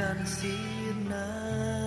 ikan sinar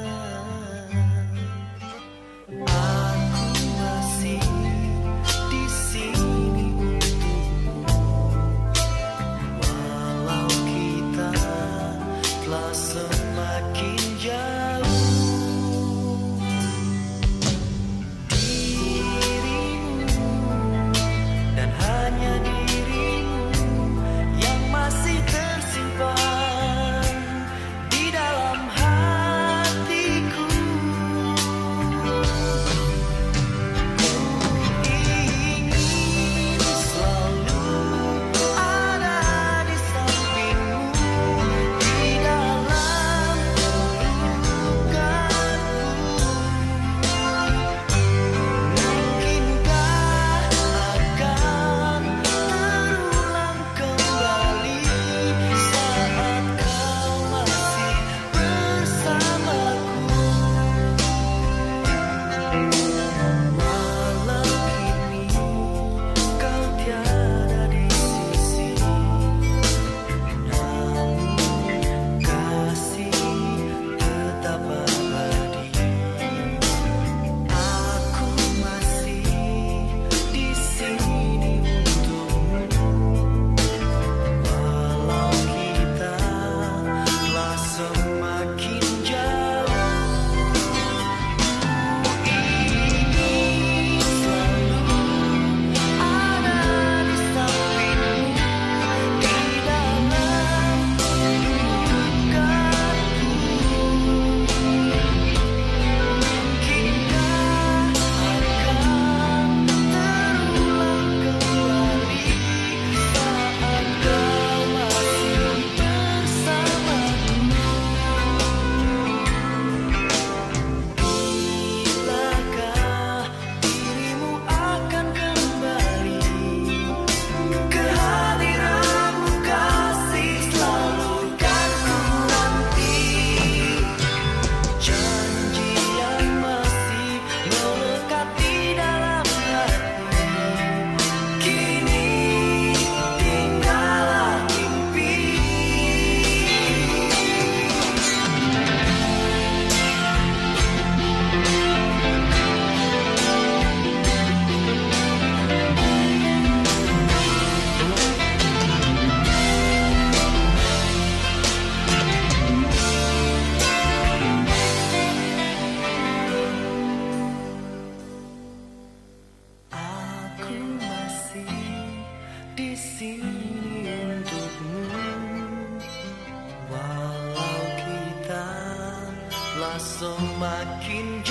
semakin